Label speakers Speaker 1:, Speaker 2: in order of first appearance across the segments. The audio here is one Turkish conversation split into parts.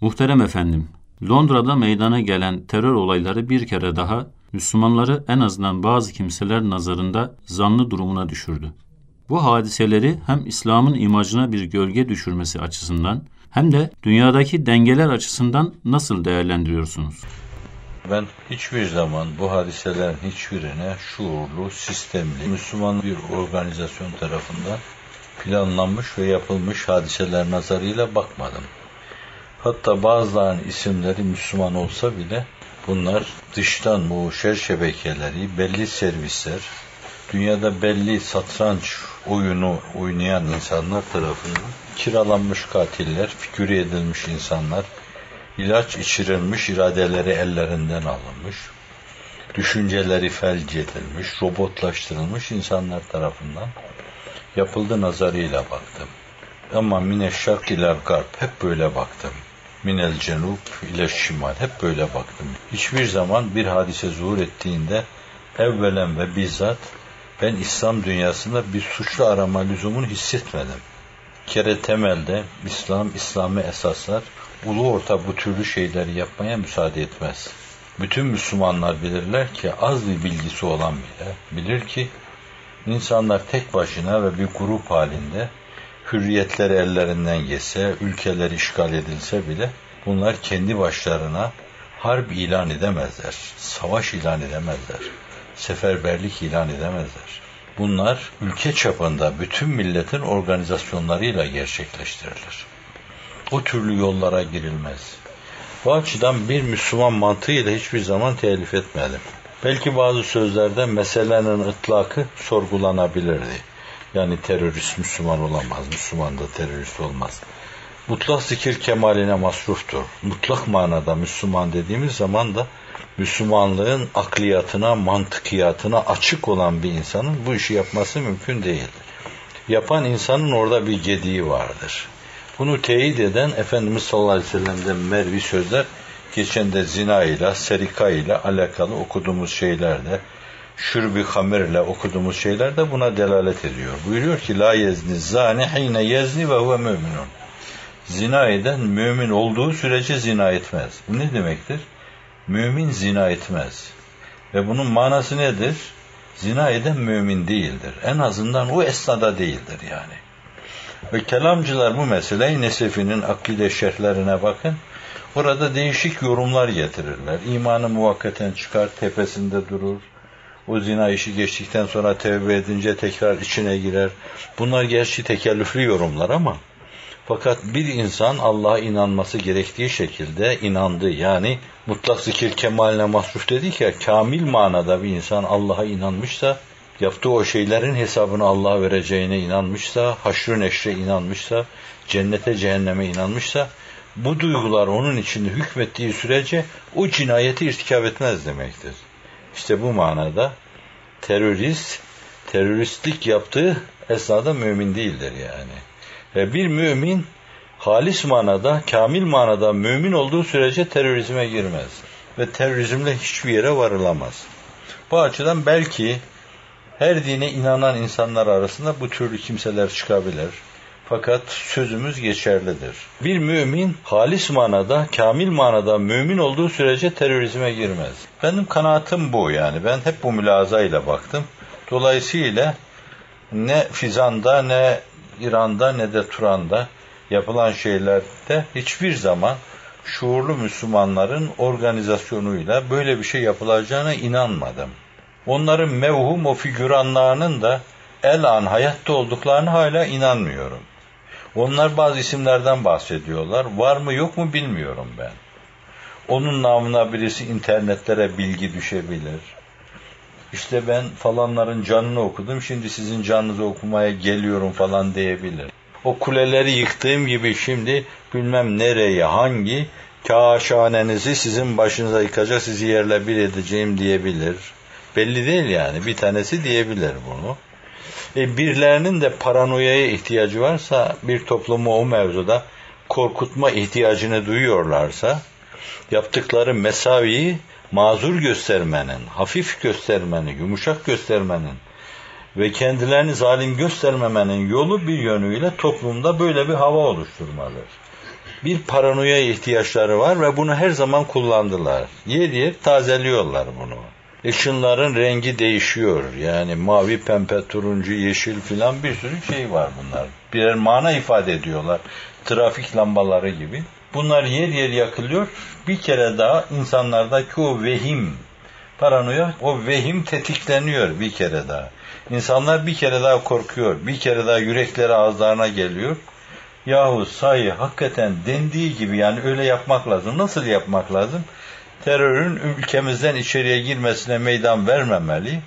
Speaker 1: Muhterem efendim, Londra'da meydana gelen terör olayları bir kere daha Müslümanları en azından bazı kimseler nazarında zanlı durumuna düşürdü. Bu hadiseleri hem İslam'ın imajına bir gölge düşürmesi açısından hem de dünyadaki dengeler açısından nasıl değerlendiriyorsunuz?
Speaker 2: Ben hiçbir zaman bu hadiselerin hiçbirine şuurlu, sistemli, Müslüman bir organizasyon tarafından planlanmış ve yapılmış hadiseler nazarıyla bakmadım. Hatta bazılarının isimleri Müslüman olsa bile bunlar dıştan bu şer şebekeleri, belli servisler, dünyada belli satranç oyunu oynayan insanlar tarafından kiralanmış katiller, figüre edilmiş insanlar, ilaç içirilmiş, iradeleri ellerinden alınmış, düşünceleri felç edilmiş, robotlaştırılmış insanlar tarafından yapıldı nazarıyla baktım. Ama mine şark garp hep böyle baktım. Minel cenub ile şimal hep böyle baktım. Hiçbir zaman bir hadise zuhur ettiğinde evvelen ve bizzat ben İslam dünyasında bir suçlu arama lüzumunu hissetmedim. kere temelde İslam, İslami esaslar ulu orta bu türlü şeyleri yapmaya müsaade etmez. Bütün Müslümanlar bilirler ki az bir bilgisi olan bile bilir ki insanlar tek başına ve bir grup halinde hürriyetleri ellerinden geçse, ülkeler işgal edilse bile bunlar kendi başlarına harp ilan edemezler, savaş ilan edemezler, seferberlik ilan edemezler. Bunlar ülke çapında bütün milletin organizasyonlarıyla gerçekleştirilir. O türlü yollara girilmez. Bu açıdan bir Müslüman mantığıyla hiçbir zaman telif etmedim. Belki bazı sözlerde meselenin ıtlakı sorgulanabilirdi. Yani terörist Müslüman olamaz, Müslüman da terörist olmaz. Mutlak zikir kemaline masruftur. Mutlak manada Müslüman dediğimiz zaman da Müslümanlığın akliyatına, mantıkiyatına açık olan bir insanın bu işi yapması mümkün değildir. Yapan insanın orada bir gediği vardır. Bunu teyit eden Efendimiz sallallahu aleyhi ve sellem'den mervi sözler geçen de zina ile, serika ile alakalı okuduğumuz şeylerde, şürbi hamir ile okuduğumuz şeyler de buna delalet ediyor. Buyuruyor ki la yezni zani hine yezni ve huve müminun. Zina eden mümin olduğu sürece zina etmez. Bu ne demektir? Mümin zina etmez. Ve bunun manası nedir? Zina eden mümin değildir. En azından o esnada değildir yani. Ve kelamcılar bu meseleyi Nesefi'nin akide şerhlerine bakın. Orada değişik yorumlar getirirler. İmanı muvakkaten çıkar, tepesinde durur. O zina işi geçtikten sonra tevbe edince tekrar içine girer. Bunlar gerçi tekellüflü yorumlar ama fakat bir insan Allah'a inanması gerektiği şekilde inandı. Yani mutlak zikir kemaline mahsuf dedik ya, kamil manada bir insan Allah'a inanmışsa, yaptığı o şeylerin hesabını Allah'a vereceğine inanmışsa, haşrı neşre inanmışsa, cennete cehenneme inanmışsa, bu duygular onun içinde hükmettiği sürece o cinayeti irtikap etmez demektir. İşte bu manada terörist, teröristlik yaptığı esnada mümin değildir yani. Bir mümin halis manada, kamil manada mümin olduğu sürece terörizme girmez. Ve terörizmle hiçbir yere varılamaz. Bu açıdan belki her dine inanan insanlar arasında bu türlü kimseler çıkabilir. Fakat sözümüz geçerlidir. Bir mümin halis manada, kamil manada mümin olduğu sürece terörizme girmez. Benim kanaatim bu yani. Ben hep bu mülazayla baktım. Dolayısıyla ne Fizan'da ne İran'da ne de Turan'da yapılan şeylerde hiçbir zaman şuurlu Müslümanların organizasyonuyla böyle bir şey yapılacağına inanmadım. Onların mevhum o figüranlarının da el an hayatta olduklarını hala inanmıyorum. Onlar bazı isimlerden bahsediyorlar. Var mı yok mu bilmiyorum ben. Onun namına birisi internetlere bilgi düşebilir. İşte ben falanların canını okudum, şimdi sizin canınızı okumaya geliyorum falan diyebilir. O kuleleri yıktığım gibi şimdi bilmem nereye, hangi kaşanenizi sizin başınıza yıkacak, sizi yerle bir edeceğim diyebilir. Belli değil yani. Bir tanesi diyebilir bunu. E, birilerinin de paranoyaya ihtiyacı varsa bir toplumu o mevzuda korkutma ihtiyacını duyuyorlarsa yaptıkları mesaviyi mazur göstermenin, hafif göstermenin, yumuşak göstermenin ve kendilerini zalim göstermemenin yolu bir yönüyle toplumda böyle bir hava oluşturmalıdır. bir paranoya ihtiyaçları var ve bunu her zaman kullandılar. Yer yer tazeliyorlar bunu. Işınların rengi değişiyor. Yani mavi, pembe, turuncu, yeşil filan bir sürü şey var bunlar. Birer mana ifade ediyorlar. Trafik lambaları gibi. Bunlar yer yer yakılıyor. Bir kere daha insanlardaki o vehim, paranoya, o vehim tetikleniyor bir kere daha. İnsanlar bir kere daha korkuyor. Bir kere daha yürekleri ağızlarına geliyor. Yahu sayı hakikaten dendiği gibi yani öyle yapmak lazım. Nasıl yapmak lazım? Terörün ülkemizden içeriye girmesine meydan vermemeli.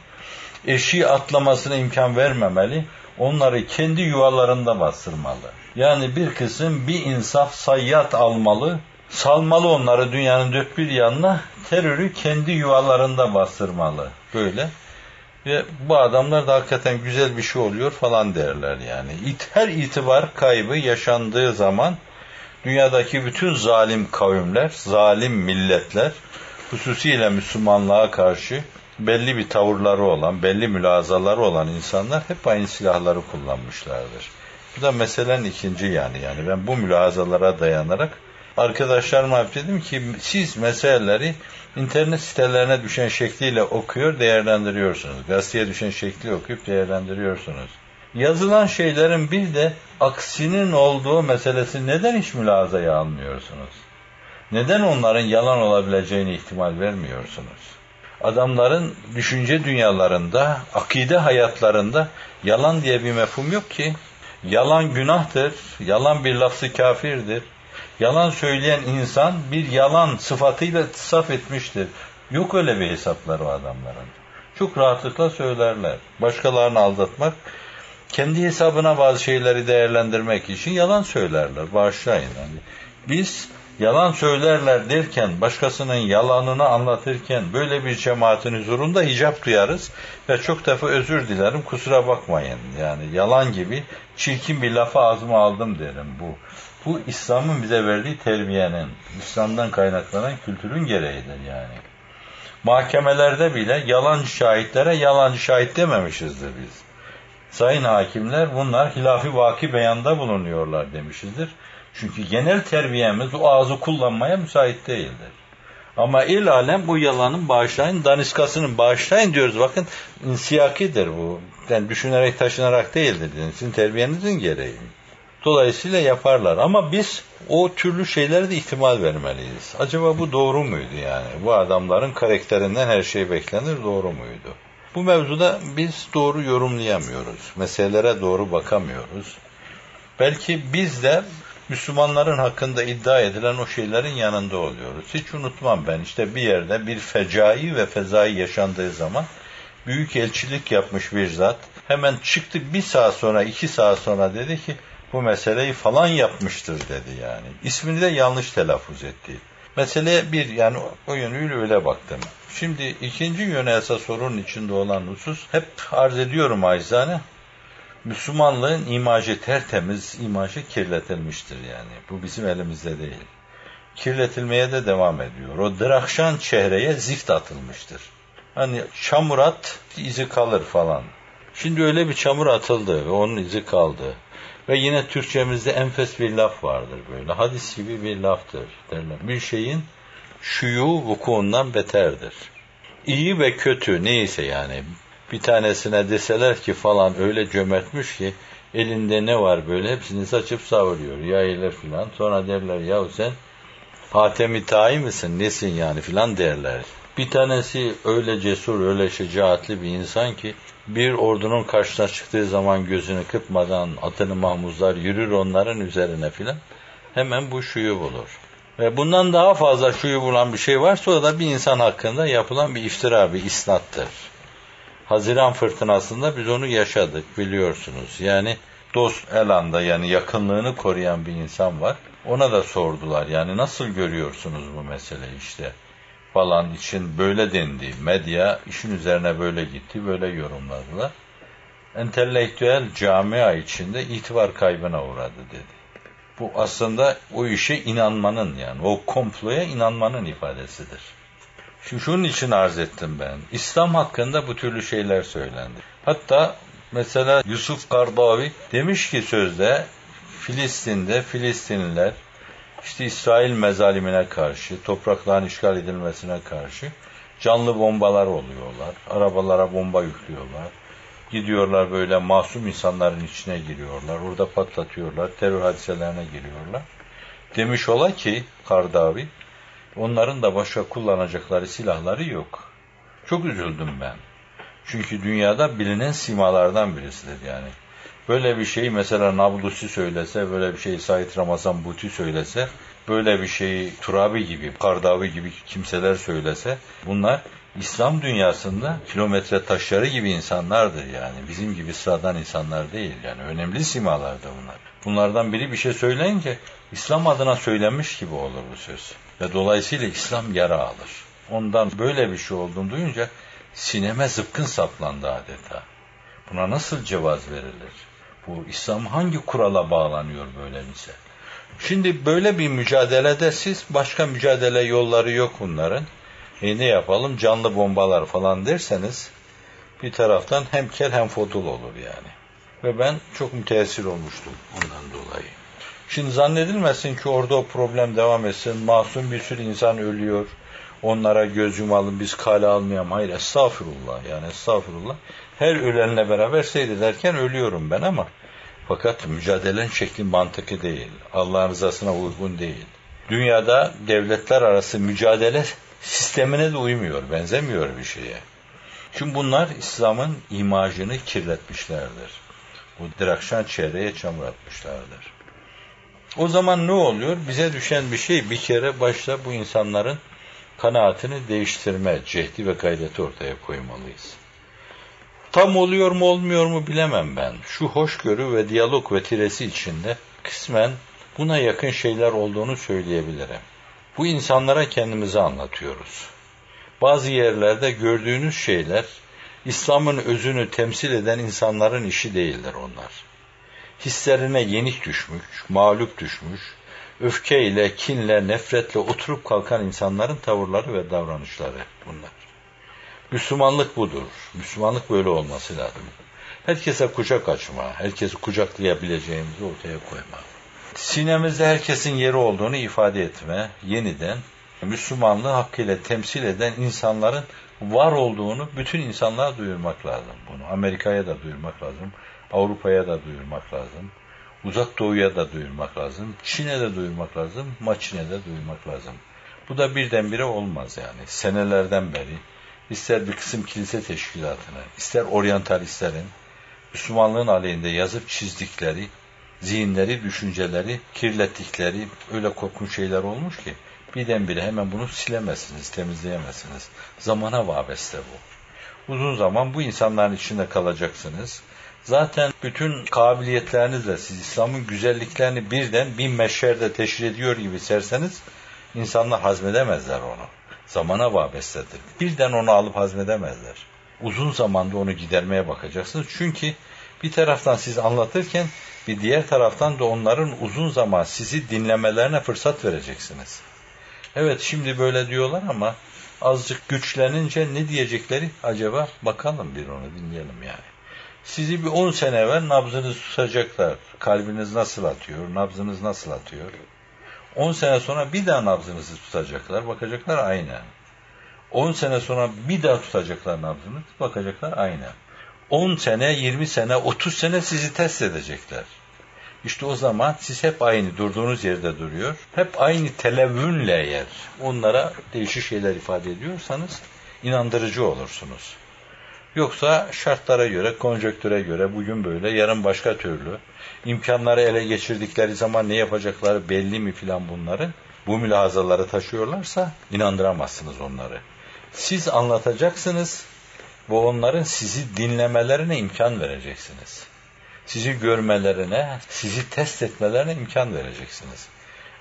Speaker 2: Eşiği atlamasına imkan vermemeli. Onları kendi yuvalarında bastırmalı. Yani bir kısım bir insaf sayyat almalı. Salmalı onları dünyanın dört bir yanına. Terörü kendi yuvalarında bastırmalı. Böyle. Ve bu adamlar da hakikaten güzel bir şey oluyor falan derler yani. Her itibar kaybı yaşandığı zaman dünyadaki bütün zalim kavimler, zalim milletler, hususiyle Müslümanlığa karşı belli bir tavırları olan, belli mülazaları olan insanlar hep aynı silahları kullanmışlardır. Bu da meselenin ikinci yani. Yani ben bu mülazalara dayanarak arkadaşlarıma dedim ki siz meseleleri internet sitelerine düşen şekliyle okuyor, değerlendiriyorsunuz. Gazeteye düşen şekli okuyup değerlendiriyorsunuz. Yazılan şeylerin bir de aksinin olduğu meselesi neden hiç mülazaya almıyorsunuz? Neden onların yalan olabileceğini ihtimal vermiyorsunuz? Adamların düşünce dünyalarında, akide hayatlarında yalan diye bir mefhum yok ki. Yalan günahtır, yalan bir lafzı kafirdir. Yalan söyleyen insan bir yalan sıfatıyla saf etmiştir. Yok öyle bir hesapları o adamların. Çok rahatlıkla söylerler. Başkalarını aldatmak, kendi hesabına bazı şeyleri değerlendirmek için yalan söylerler. Bağışlayın. Yani biz yalan söylerler derken, başkasının yalanını anlatırken böyle bir cemaatin huzurunda hicap duyarız ve çok defa özür dilerim kusura bakmayın. Yani yalan gibi çirkin bir lafı ağzıma aldım derim bu. Bu İslam'ın bize verdiği terbiyenin, İslam'dan kaynaklanan kültürün gereğidir yani. Mahkemelerde bile yalancı şahitlere yalancı şahit dememişizdir biz. Sayın hakimler bunlar hilafi vaki beyanda bulunuyorlar demişizdir. Çünkü genel terbiyemiz o ağzı kullanmaya müsait değildir. Ama il alem bu yalanın bağışlayın, daniskasının bağışlayın diyoruz. Bakın insiyakidir bu. Yani düşünerek taşınarak değildir. Sizin terbiyenizin gereği. Dolayısıyla yaparlar. Ama biz o türlü şeylere de ihtimal vermeliyiz. Acaba bu doğru muydu yani? Bu adamların karakterinden her şey beklenir doğru muydu? Bu mevzuda biz doğru yorumlayamıyoruz. Meselelere doğru bakamıyoruz. Belki biz de Müslümanların hakkında iddia edilen o şeylerin yanında oluyoruz. Hiç unutmam ben işte bir yerde bir fecai ve fezai yaşandığı zaman büyük elçilik yapmış bir zat hemen çıktı bir saat sonra iki saat sonra dedi ki bu meseleyi falan yapmıştır dedi yani. İsmini de yanlış telaffuz etti. Meseleye bir yani o yönüyle öyle baktım. Şimdi ikinci yöne esas sorunun içinde olan husus hep arz ediyorum acizane. Müslümanlığın imajı tertemiz, imajı kirletilmiştir yani. Bu bizim elimizde değil. Kirletilmeye de devam ediyor. O drakşan çehreye zift atılmıştır. Hani çamur at, izi kalır falan. Şimdi öyle bir çamur atıldı ve onun izi kaldı. Ve yine Türkçemizde enfes bir laf vardır böyle. Hadis gibi bir laftır derler. Bir şeyin şuyu vukuundan beterdir. İyi ve kötü neyse yani bir tanesine deseler ki falan öyle cömertmiş ki elinde ne var böyle hepsini saçıp savuruyor yayılır filan. Sonra derler ya sen Hatemi Tayi misin nesin yani filan derler. Bir tanesi öyle cesur öyle şecaatli bir insan ki bir ordunun karşısına çıktığı zaman gözünü kırpmadan atını mahmuzlar yürür onların üzerine filan. Hemen bu şuyu bulur. Ve bundan daha fazla şuyu bulan bir şey varsa o da bir insan hakkında yapılan bir iftira, bir isnattır. Haziran fırtınasında biz onu yaşadık biliyorsunuz. Yani dost elanda yani yakınlığını koruyan bir insan var. Ona da sordular yani nasıl görüyorsunuz bu meseleyi işte falan için böyle dendi. Medya işin üzerine böyle gitti, böyle yorumladılar. Entelektüel camia içinde itibar kaybına uğradı dedi. Bu aslında o işe inanmanın yani o komploya inanmanın ifadesidir. Şimdi şunun için arz ettim ben. İslam hakkında bu türlü şeyler söylendi. Hatta mesela Yusuf Kardavi demiş ki sözde Filistin'de Filistinliler işte İsrail mezalimine karşı, toprakların işgal edilmesine karşı canlı bombalar oluyorlar. Arabalara bomba yüklüyorlar. Gidiyorlar böyle masum insanların içine giriyorlar. Orada patlatıyorlar. Terör hadiselerine giriyorlar. Demiş ola ki Kardavi, onların da başka kullanacakları silahları yok. Çok üzüldüm ben. Çünkü dünyada bilinen simalardan birisidir yani. Böyle bir şeyi mesela Nablusi söylese, böyle bir şeyi Said Ramazan Buti söylese, böyle bir şeyi Turabi gibi, Kardavi gibi kimseler söylese, bunlar İslam dünyasında kilometre taşları gibi insanlardır yani. Bizim gibi sıradan insanlar değil yani. Önemli simalardır bunlar. Bunlardan biri bir şey söyleyince İslam adına söylenmiş gibi olur bu söz. Ve dolayısıyla İslam yara alır. Ondan böyle bir şey olduğunu duyunca sineme zıpkın saplandı adeta. Buna nasıl cevaz verilir? Bu İslam hangi kurala bağlanıyor böyle ise? Şimdi böyle bir mücadelede siz başka mücadele yolları yok bunların. E ne yapalım canlı bombalar falan derseniz bir taraftan hem kel hem fodul olur yani. Ve ben çok müteessir olmuştum ondan dolayı. Şimdi zannedilmesin ki orada o problem devam etsin. Masum bir sürü insan ölüyor. Onlara göz yumalım biz kale almayalım. Hayır estağfurullah yani estağfurullah. Her ölenle beraber seyrederken ölüyorum ben ama fakat mücadelenin şekli mantıklı değil. Allah'ın rızasına uygun değil. Dünyada devletler arası mücadele sistemine de uymuyor, benzemiyor bir şeye. Çünkü bunlar İslam'ın imajını kirletmişlerdir. Bu dirakşan çevreye çamur atmışlardır. O zaman ne oluyor? Bize düşen bir şey bir kere başta bu insanların kanaatini değiştirme cehdi ve gayreti ortaya koymalıyız. Tam oluyor mu olmuyor mu bilemem ben. Şu hoşgörü ve diyalog vetiresi içinde kısmen buna yakın şeyler olduğunu söyleyebilirim. Bu insanlara kendimizi anlatıyoruz. Bazı yerlerde gördüğünüz şeyler İslam'ın özünü temsil eden insanların işi değildir onlar. Hislerine yenik düşmüş, mağlup düşmüş, öfkeyle, kinle, nefretle oturup kalkan insanların tavırları ve davranışları bunlar. Müslümanlık budur. Müslümanlık böyle olması lazım. Herkese kucak açma, herkesi kucaklayabileceğimizi ortaya koyma. Sinemizde herkesin yeri olduğunu ifade etme, yeniden Müslümanlığı hakkıyla temsil eden insanların var olduğunu bütün insanlığa duyurmak lazım bunu. Amerika'ya da duyurmak lazım, Avrupa'ya da duyurmak lazım, Uzak Doğu'ya da duyurmak lazım, Çin'e de duyurmak lazım, Maçin'e de duyurmak lazım. Bu da birdenbire olmaz yani. Senelerden beri ister bir kısım kilise teşkilatını, ister oryantalistlerin Müslümanlığın aleyhinde yazıp çizdikleri, zihinleri, düşünceleri kirlettikleri öyle korkunç şeyler olmuş ki birdenbire hemen bunu silemezsiniz, temizleyemezsiniz. Zamana vabeste bu. Uzun zaman bu insanların içinde kalacaksınız. Zaten bütün kabiliyetlerinizle siz İslam'ın güzelliklerini birden bir meşherde teşhir ediyor gibi serseniz insanlar hazmedemezler onu zamana vabestedir. Birden onu alıp hazmedemezler. Uzun zamanda onu gidermeye bakacaksınız. Çünkü bir taraftan siz anlatırken bir diğer taraftan da onların uzun zaman sizi dinlemelerine fırsat vereceksiniz. Evet şimdi böyle diyorlar ama azıcık güçlenince ne diyecekleri acaba bakalım bir onu dinleyelim yani. Sizi bir 10 sene evvel nabzınızı tutacaklar. Kalbiniz nasıl atıyor, nabzınız nasıl atıyor. 10 sene sonra bir daha nabzınızı tutacaklar, bakacaklar aynı. 10 sene sonra bir daha tutacaklar nabzını, bakacaklar aynı. 10 sene, 20 sene, 30 sene sizi test edecekler. İşte o zaman siz hep aynı durduğunuz yerde duruyor. Hep aynı televünle yer. Onlara değişik şeyler ifade ediyorsanız inandırıcı olursunuz. Yoksa şartlara göre, konjöktüre göre bugün böyle, yarın başka türlü. imkanları ele geçirdikleri zaman ne yapacakları belli mi filan bunların. Bu mülahazaları taşıyorlarsa inandıramazsınız onları. Siz anlatacaksınız ve onların sizi dinlemelerine imkan vereceksiniz. Sizi görmelerine, sizi test etmelerine imkan vereceksiniz.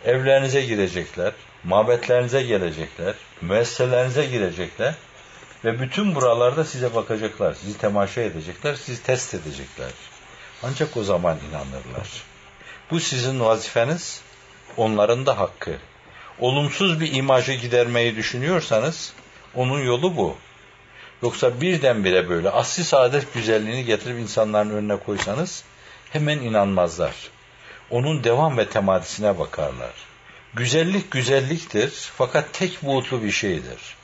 Speaker 2: Evlerinize girecekler, mabetlerinize gelecekler, müesseselerinize girecekler ve bütün buralarda size bakacaklar, sizi temaşa edecekler, sizi test edecekler. Ancak o zaman inanırlar. Bu sizin vazifeniz, onların da hakkı. Olumsuz bir imajı gidermeyi düşünüyorsanız, onun yolu bu. Yoksa birdenbire böyle asli saadet güzelliğini getirip insanların önüne koysanız, hemen inanmazlar. Onun devam ve temadisine bakarlar. Güzellik güzelliktir fakat tek buğutlu bir şeydir.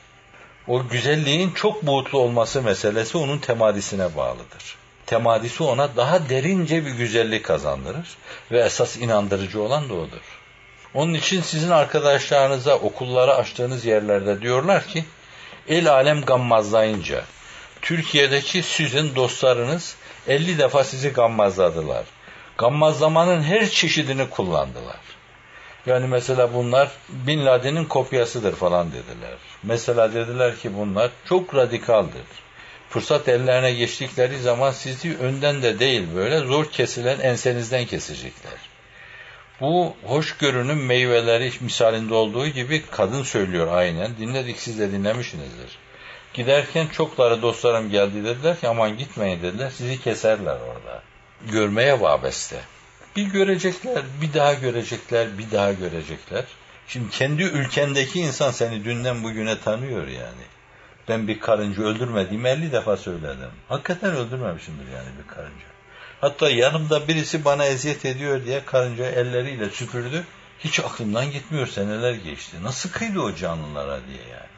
Speaker 2: O güzelliğin çok buğutlu olması meselesi onun temadisine bağlıdır. Temadisi ona daha derince bir güzellik kazandırır ve esas inandırıcı olan da odur. Onun için sizin arkadaşlarınıza okulları açtığınız yerlerde diyorlar ki el alem gammazlayınca Türkiye'deki sizin dostlarınız 50 defa sizi gammazladılar. Gammazlamanın her çeşidini kullandılar. Yani mesela bunlar Bin Laden'in kopyasıdır falan dediler. Mesela dediler ki bunlar çok radikaldır. Fırsat ellerine geçtikleri zaman sizi önden de değil böyle zor kesilen ensenizden kesecekler. Bu hoşgörünün meyveleri misalinde olduğu gibi kadın söylüyor aynen. Dinledik siz de dinlemişsinizdir. Giderken çokları dostlarım geldi dediler ki aman gitmeyin dediler. Sizi keserler orada. Görmeye vabeste. Bir görecekler, bir daha görecekler, bir daha görecekler. Şimdi kendi ülkendeki insan seni dünden bugüne tanıyor yani. Ben bir karınca öldürmediğimi 50 defa söyledim. Hakikaten öldürmemişimdir yani bir karınca. Hatta yanımda birisi bana eziyet ediyor diye karınca elleriyle süpürdü. Hiç aklımdan gitmiyor seneler geçti. Nasıl kıydı o canlılara diye yani.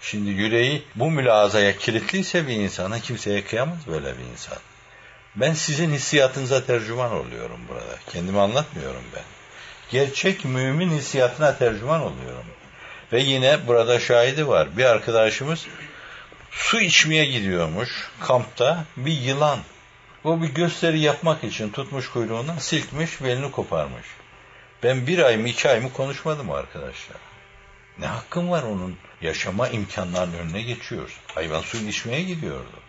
Speaker 2: Şimdi yüreği bu mülazaya kilitliyse bir insana kimseye kıyamaz böyle bir insan. Ben sizin hissiyatınıza tercüman oluyorum burada. Kendimi anlatmıyorum ben. Gerçek mümin hissiyatına tercüman oluyorum. Ve yine burada şahidi var. Bir arkadaşımız su içmeye gidiyormuş kampta bir yılan. O bir gösteri yapmak için tutmuş kuyruğundan silkmiş belini koparmış. Ben bir ay mı iki ay mı konuşmadım arkadaşlar. Ne hakkım var onun? Yaşama imkanlarının önüne geçiyoruz. Hayvan suyunu içmeye gidiyordu.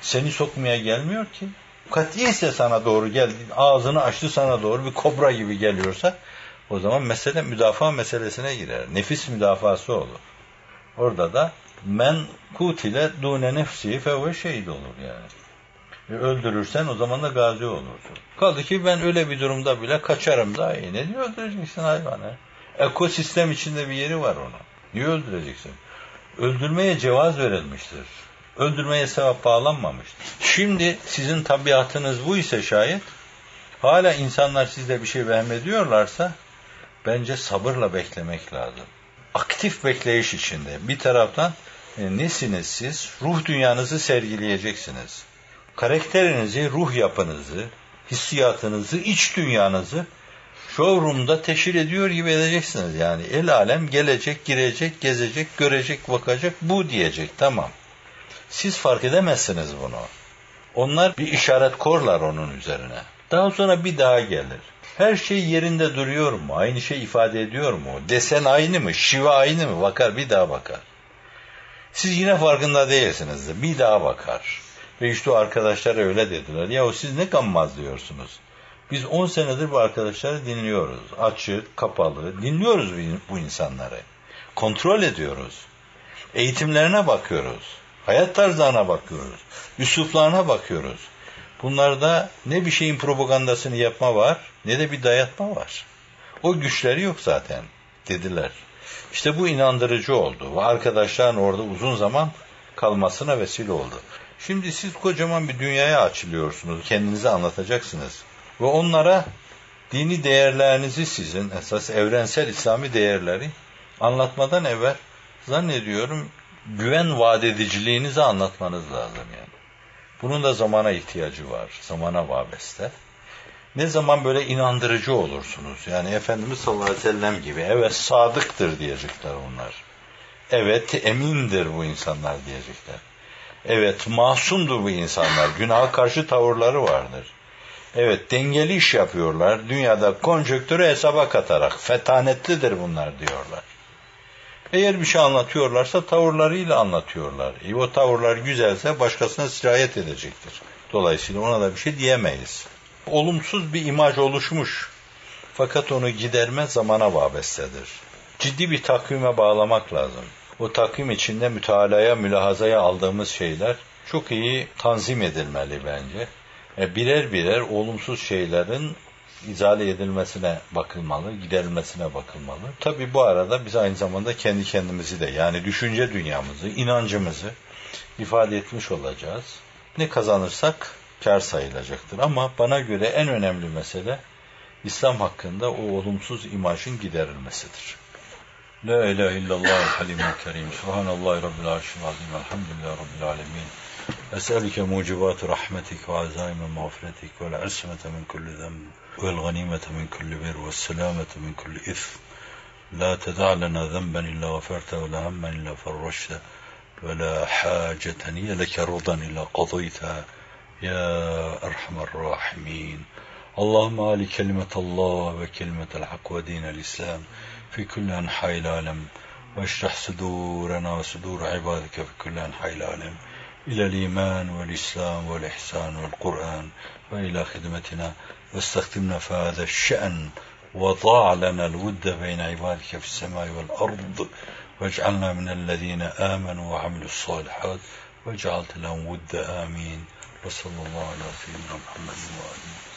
Speaker 2: Seni sokmaya gelmiyor ki. Katiyse sana doğru geldi, ağzını açtı sana doğru bir kobra gibi geliyorsa o zaman mesele müdafaa meselesine girer. Nefis müdafası olur. Orada da men kutile dune nefsi feve şehit olur yani. E öldürürsen o zaman da gazi olursun. Kaldı ki ben öyle bir durumda bile kaçarım daha iyi. Ne diye öldüreceksin hayvanı? Ekosistem içinde bir yeri var ona. Niye öldüreceksin? Öldürmeye cevaz verilmiştir. Öldürmeye sevap bağlanmamıştır. Şimdi sizin tabiatınız bu ise şayet hala insanlar sizde bir şey vehmediyorlarsa bence sabırla beklemek lazım. Aktif bekleyiş içinde. Bir taraftan e, nesiniz siz? Ruh dünyanızı sergileyeceksiniz. Karakterinizi, ruh yapınızı, hissiyatınızı, iç dünyanızı showroom'da teşhir ediyor gibi edeceksiniz. Yani el alem gelecek, girecek, gezecek, görecek, bakacak, bu diyecek. Tamam. Siz fark edemezsiniz bunu. Onlar bir işaret korlar onun üzerine. Daha sonra bir daha gelir. Her şey yerinde duruyor mu? Aynı şey ifade ediyor mu? Desen aynı mı? Şiva aynı mı? Bakar bir daha bakar. Siz yine farkında değilsiniz. Bir daha bakar. Ve işte o arkadaşlara öyle dediler. Yahu siz ne gammaz diyorsunuz? Biz 10 senedir bu arkadaşları dinliyoruz. Açık, kapalı. Dinliyoruz bu insanları. Kontrol ediyoruz. Eğitimlerine bakıyoruz. Hayat tarzlarına bakıyoruz. Üsluplarına bakıyoruz. Bunlarda ne bir şeyin propagandasını yapma var ne de bir dayatma var. O güçleri yok zaten dediler. İşte bu inandırıcı oldu. Ve arkadaşların orada uzun zaman kalmasına vesile oldu. Şimdi siz kocaman bir dünyaya açılıyorsunuz. Kendinizi anlatacaksınız. Ve onlara dini değerlerinizi sizin esas evrensel İslami değerleri anlatmadan evvel zannediyorum güven vaat anlatmanız lazım yani. Bunun da zamana ihtiyacı var. Zamana vabeste. Ne zaman böyle inandırıcı olursunuz. Yani Efendimiz sallallahu aleyhi ve sellem gibi. Evet sadıktır diyecekler onlar. Evet emindir bu insanlar diyecekler. Evet masumdur bu insanlar. Günaha karşı tavırları vardır. Evet dengeli iş yapıyorlar. Dünyada konjöktürü hesaba katarak. Fetanetlidir bunlar diyorlar. Eğer bir şey anlatıyorlarsa tavırlarıyla anlatıyorlar. E, o tavırlar güzelse başkasına sirayet edecektir. Dolayısıyla ona da bir şey diyemeyiz. Olumsuz bir imaj oluşmuş. Fakat onu giderme zamana vabestedir. Ciddi bir takvime bağlamak lazım. O takvim içinde mütalaya, mülahazaya aldığımız şeyler çok iyi tanzim edilmeli bence. E, birer birer olumsuz şeylerin izale edilmesine bakılmalı, giderilmesine bakılmalı. Tabi bu arada biz aynı zamanda kendi kendimizi de yani düşünce dünyamızı, inancımızı ifade etmiş olacağız. Ne kazanırsak kar sayılacaktır. Ama bana göre en önemli mesele İslam hakkında o olumsuz imajın giderilmesidir. La ilahe illallah halimul kerim. Subhanallahi rabbil arşil azim. Elhamdülillah rabbil alemin. أسألك موجبات رحمتك وعزائم مغفرتك والعصمة من كل ذنب والغنيمة من كل بر والسلامة من كل إثم لا تدع لنا ذنبا إلا غفرته ولا هما إلا فرجته ولا حاجة هي لك رضا إلا قضيتها يا أرحم الراحمين اللهم آل كلمة الله وكلمة الحق ودين الإسلام في كل أنحاء العالم واشرح صدورنا وصدور عبادك في كل أنحاء العالم إلى الإيمان والإسلام والإحسان والقرآن وإلى خدمتنا. واستخدمنا في هذا الشأن وضاع لنا الود بين عبادك في السماء والأرض واجعلنا من الذين آمنوا وعملوا الصالحات وجعلت لهم ود آمين. وصلى الله على سيدنا محمد وآله